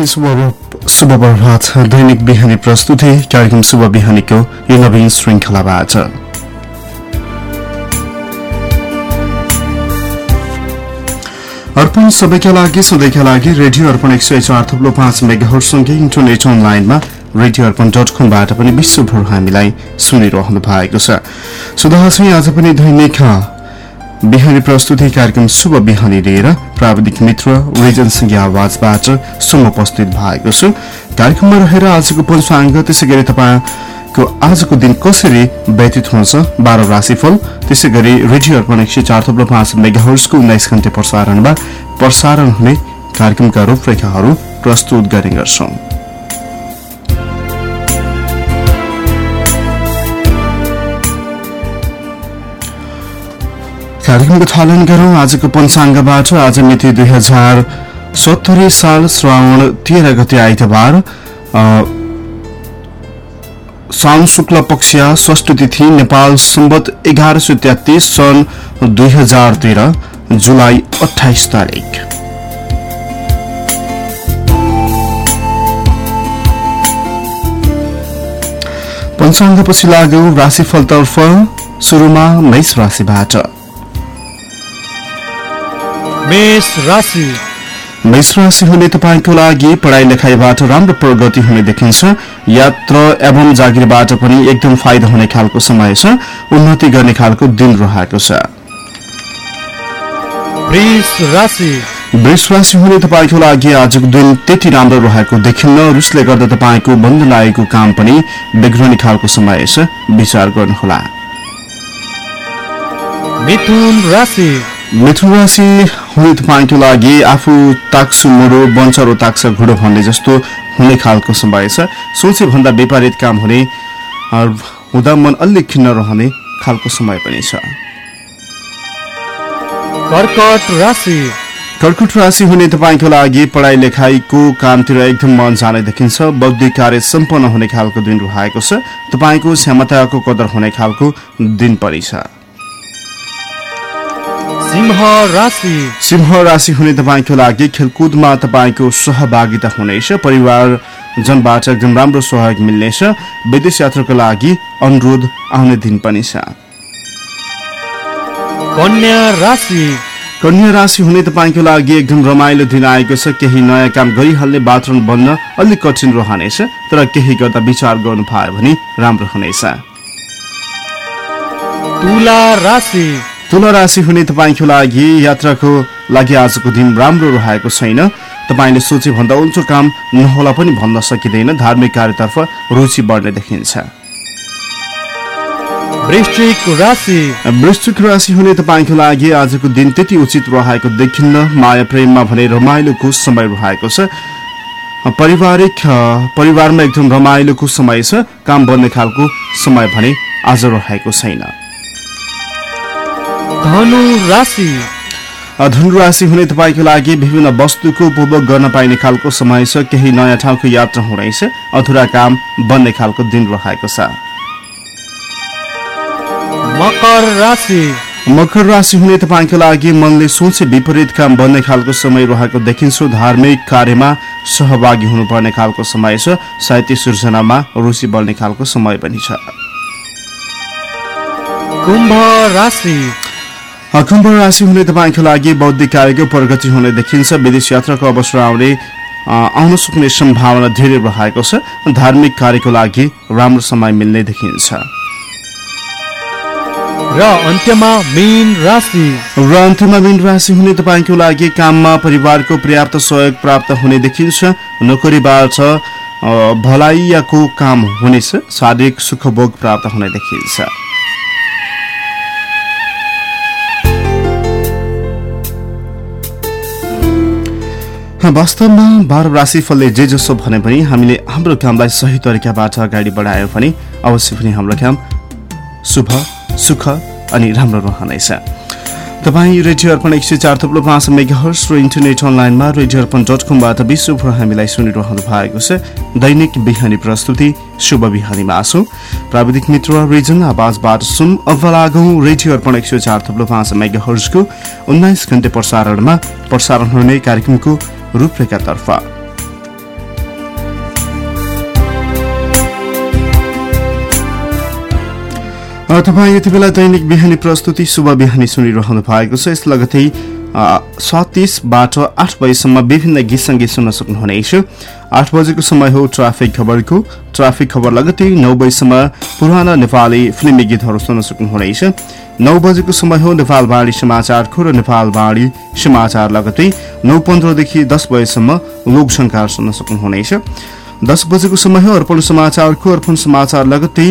अनि शुभ प्रभात। दैनिक बिहानी प्रस्तुति कार्यक्रम शुभ बिहानीको यो नवीन श्रृङ्खलाबाट। अर्पण सबैका लागि सधैँका लागि रेडियो अर्पण एक सय चार थुप्लो पाँच मेगाहरूसँगै इन्टरनेट अनलाइनमा रेडियो अर्पण डट कमबाट पनि विश्वभर हामीलाई सुनिरहनु भएको छ। सुधार आज पनि दैनिक बिहानी प्रस्तुति कार्यक्रम शुभ बिहानी लिएर प्राविधिक मित्र रिजनसँगै आवाजबाट सम उपस्थित भएको छु। कार्यक्रममा रहेर आजको पञ्चाङ्ग त्यसै गरी तपाईँको आजको दिन कसरी व्यतीत हुन्छ बाह्र राशिफल त्यसै गरी रेडियो अर्पण एक सय चार थप्लो पाँच मेगाहर्सको उन्नाइस घन्टे प्रसारणमा प्रसारण हुने कार्यक्रमका रूपरेखाहरू प्रस्तुत गर्ने गर्छौं। कार्यक्रमको थालन गरौं। आजको पञ्चाङ्गबाट आज मिति दुई हजार सत्तरी साल श्रावण तेह्र गते आइतबार साउन शुक्ल पक्ष षष्ठ तिथि नेपाल सम्बत एघार सय तेत्तिस सन् दुई हजार तेह्र जुलाई अठाइस तारिक पञ्चाङ्गपछि लाग्यो राशिफलतर्फ सुरुमा मेष राशिबाट। मेष राशि। हुने तपाईँको लागि पढाइ लेखाइबाट राम्रो प्रगति हुने देखिन्छ। यात्रा एवं जागिरबाट पनि एकदम फाइदा हुने खालको समय छ। उन्नति गर्ने खालको दिन रहेको छ। वृष राशि। हुने तपाईँको लागि आजको दिन त्यति राम्रो रहेको देखिन्न रुसले गर्दा तपाईँको बन्द लागेको काम पनि बिग्रने खालको समय छ। विचार गर्नुहोला। मिथुन राशि मिथुन राशि हुने तपाईँको लागि आफू ताक्सु मुडो बन्चरो ताक्स घुडो भन्ने जस्तो हुने खालको समय छ। सोचे भन्दा विपरीत काम हुने हुँदा मन अलिक खिन्न रहने खालको समय पनि छ। कर्कट राशि। कर्कट राशि हुने तपाईँको लागि पढाइ लेखाइको कामतिर एकदम मन जाने देखिन्छ। बौद्धिक कार्य सम्पन्न हुने खालको दिन रहेको छ। तपाईँको क्षमताको कदर हुने खालको दिन पनि छ। सिंह राशि। सिंह राशि हुने तपाईँको लागि खेलकुदमा तपाईँको सहभागिता हुनेछ परिवारजनबाट एकदम राम्रो सहयोग मिल्नेछ विदेश यात्राको लागि अनुरोध आउने दिन पनि छ। कन्या राशि। कन्या राशि हुने तपाईँको लागि एकदम रमाइलो दिन आएको छ केही नयाँ काम गरिहाल्ने वातावरण बन्न अलिक कठिन रहनेछ तर केही गर्दा विचार गर्नु पायो भने राम्रो हुनेछ। तुला राशि हुने तपाईँको लागि यात्राको लागि आजको दिन राम्रो रहेको छैन। तपाईँले सोचे भन्दा उल्चो काम नहोला पनि भन्न सकिँदैन। धार्मिक कार्यतर्फ रुचि बढ्ने देखिन्छ। वृश्चिक राशि। हुने तपाईँको लागि आजको दिन त्यति उचित रहेको देखिन्न। माया प्रेममा भने रमाइलोको समय रहेको छ। पारिवारिक परिवारमा एकदम रमाइलोको समय छ। काम बन्ने खालको समय भने आज रहेको छैन। धनु राशि। धनु राशि हुने तपाईँको लागि विभिन्न वस्तुको उपभोग गर्न पाइने खालको समय छ। केही नयाँ ठाउँको यात्रा हुनेछ अधुरा काम बन्ने खालको दिन रहेको छ। मकर राशि। मकर राशि हुने तपाईँको लागि मनले सोचे विपरीत काम बन्ने खालको समय रहेको देखिन्छ। धार्मिक कार्यमा सहभागी हुनुपर्ने खालको समय छ। साहित्य सृजनामा रुचि बढ्ने खालको समय पनि छ। कुम्भ राशि। कुम्भ राशि हुने तपाईँको लागि बौद्धिक कार्यको प्रगति हुने देखिन्छ। विदेश यात्राको अवसर आउने आउन सक्ने सम्भावना धेरै रहेको छ। धार्मिक कार्यको लागि राम्रो समय मिल्ने देखिन्छ। र अन्त्यमा मीन राशि। र अन्त्यमा मीन राशि हुने तपाईँको लागि काममा परिवारको पर्याप्त सहयोग प्राप्त हुने देखिन्छ। नोकरीबाट भलाइयाको काम हुनेछ। शारीरिक सुखभोग प्राप्त हुने देखिन्छ। वास्तवमा बाह्र राशिफलले जे जसो भने पनि हामीले हाम्रो कामलाई सही तरिकाबाट अगाडि बढायो भने अवश्य पनि हाम्रो काम शुभ सुख अनि राम्रो रहनेछ। तपाईँ रेडियो अर्पण एक सय चार थुप्रो पाँच मेगाहर्स र इन्टरनेट अनलाइनमा रेडियो अर्पण डट कमबाट विश्वभर हामीलाई सुनिरहनु भएको छ। दैनिक बिहानी प्रस्तुति शुभ बिहानीमा आसु। प्राविधिक मित्र रिजन आवाजबाट सुन अब रेडियो अर्पण एक सय चार थुप्रो पाँच मेगाहर्सको उन्नाइस घन्टे प्रसारणमा प्रसारण हुने कार्यक्रमको रूपरेखातर्फ। तपाईँ यति बेला दैनिक बिहानी प्रस्तुति शुभ बिहानी सुनिरहनु भएको छ। यस लगतै सतिसबाट आठ बजीसम्म विभिन्न गीत सङ्गीत सुन्न सक्नुहुनेछ आठ बजेको समय हो ट्राफिक खबरको। ट्राफिक खबर लगतै नौ बजीसम्म पुराना नेपाली फिल्मी गीतहरू सुन्न सक्नुहुनेछ नौ बजेको समय हो नेपाल बाढी समाचारको र नेपाल बाढी समाचार लगतै। नौ पन्ध्रदेखि दस बजेसम्म लोकसङ्कार सुन्न सक्नुहुनेछ दस बजेको समय हो अर्पण समाचारको अर्पण समाचार लगतै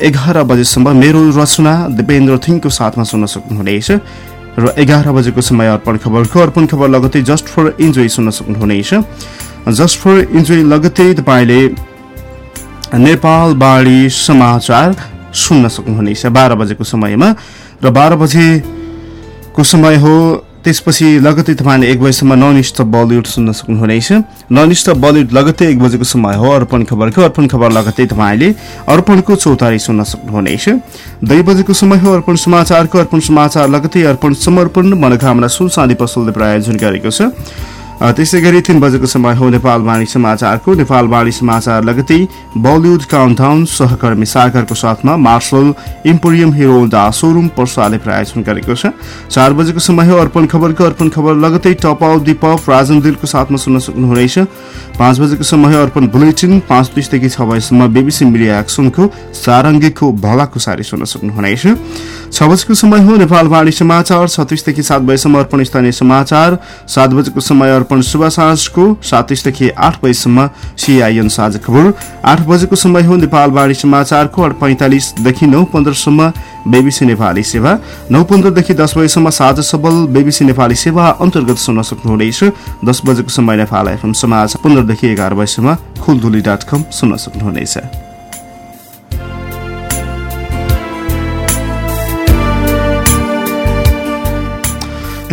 एघार बजेसम्म मेरो रचना दिपेन्द्र थिङको साथमा सुन्न सक्नुहुनेछ र एघार बजेको समय अर्पण खबरको। अर्पण खबर लगतै जस्ट फर इन्जोय सुन्न सक्नुहुनेछ जस्ट फर इन्जोय लगतै तपाईँले नेपाल बाढी समाचार सुन्न सक्नुहुनेछ। बाह्र बजेको समयमा। र बाह्र बजेको समय हो त्यसपछि लगतै तपाईँले एक बजीसम्म नन स्टप बलिउड सुन्न सक्नुहुनेछ। नन स्टप बलिउड लगतै एक बजेको समय हो अर्पण खबरको। अर्पण खबर लगतै तपाईँले अर्पणको चौतारी सुन्न सक्नुहुनेछ। दुई बजेको समय हो अर्पण समाचारको। अर्पण समाचार लगतै अर्पण समर्पण मनोकामना सुनसानी पसलले प्रायोजन गरेको छ। त्यसै गरी तीन बजेको समय हो नेपाल वाणी समाचारको। नेपाल वाणी समाचार लगतै बलिउड काउन्टाउन सहकर्मी सागरको साथमा Marshal emporium Hero Honda showroom पर्साले प्रायोजन गरेको छ। चार बजेको समय हो अर्पण खबरको अर्पण खबर लगतै टप आउट दीप राजन दिलको साथमा सुन्न सक्नुहुनेछ। पाँच बजेको समय अर्पण बुलेटिन पाँच बिसदेखि छ बजीसम्म बिबिसी मिडिया एक्सनको सारङ्गीको भलाको सारी सुन्न सक्नुहुनेछ। छ बजेको समय हो नेपाल वाणी समाचार छत्तिसदेखि सात बजीसम्म अर्पण स्थानीय समाचार। सात बजेको समय शुभ साँझको सातिसदेखि आठ बजीसम्म सिआइएन साझा खबर। आठ बजेको समय हो नेपाल बाढी समाचारको आठ पैँतालिसदेखि नौ पन्ध्रसम्म बेबिसी नेपाली सेवा। नौ पन्ध्रदेखि दस बजीसम्म साझा सबल बेबिसी नेपाली सेवा अन्तर्गत सुन्न सक्नुहुनेछ। दस बजेको समय नेपाल एफएम समाज पन्ध्रदेखि एघार बजीसम्म खुलधुली डट कम सुन्न सक्नुहुनेछ।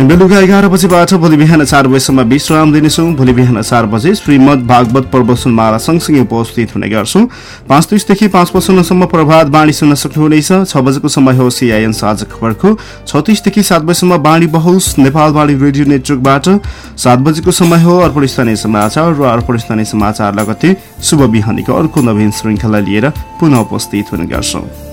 बेलुका एघार बजीबाट भोलि बिहान चार बजीसम्म विश्राम दिनेछौँ। भोलि बिहान चार बजे श्रीमद भागवत प्रवचन माला सँगसँगै उपस्थित हुने गर्छौँ। पाँच तिसदेखि पाँच पछन्नसम्म प्रभात बाणी सुन्न सक्नुहुनेछ छ बजेको समय हो सिआइएन साझा खबरको। छत्तिसदेखि सात बजीसम्म बाणी बहुस नेपाल बाणी रेडियो नेटवर्कबाट। सात बजेको समय हो अर्पण स्थानीय समाचार र अर्पण स्थानीय समाचार लगतै शुभ बिहानीको अर्को नवीन श्रृङ्खला लिएर पुनः उपस्थित हुने गर्छौँ।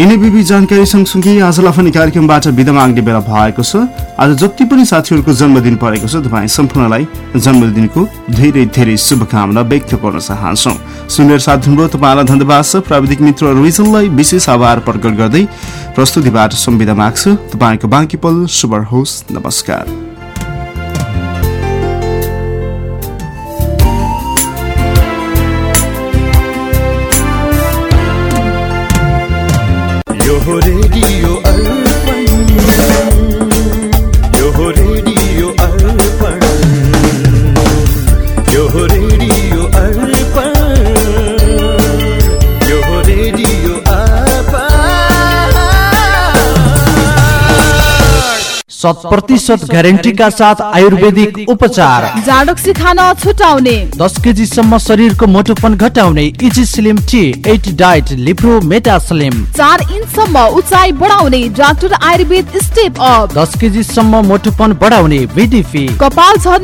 यिनै विवि जानकारी सँगसँगै आजलाई पनि कार्यक्रमबाट बिदा माग्ने बेला भएको छ। आज जति पनि साथीहरूको जन्मदिन परेको छ तपाईँ सम्पूर्णलाई जन्मदिनको धेरै धेरै शुभकामना व्यक्त गर्न चाहन्छौ। सुनेर साथ दिनुभयो तपाईँलाई धन्यवाद छ। प्राविधिक मित्र रोइजनलाई विशेष आभार प्रकट गर्दै प्रस्तुतिबाट सम्विदा माग्छु। तपाईँको बाँकी पल शुभ होस् नमस्कार। शत प्रतिशत ग्यारेन्टीका साथ आयुर्वेदिक उपचार। जाडोक्सी खान छुटाउने। दस केजीसम्म शरीरको मोटोपन घटाउने easy slim tea eight diet Lipro meta slim. चार इन्चसम्म उचाइ बढाउने डाक्टर आयुर्वेद स्टेप अप। दस केजीसम्म मोटोपन बढाउने बिडिपी कपाल झर्न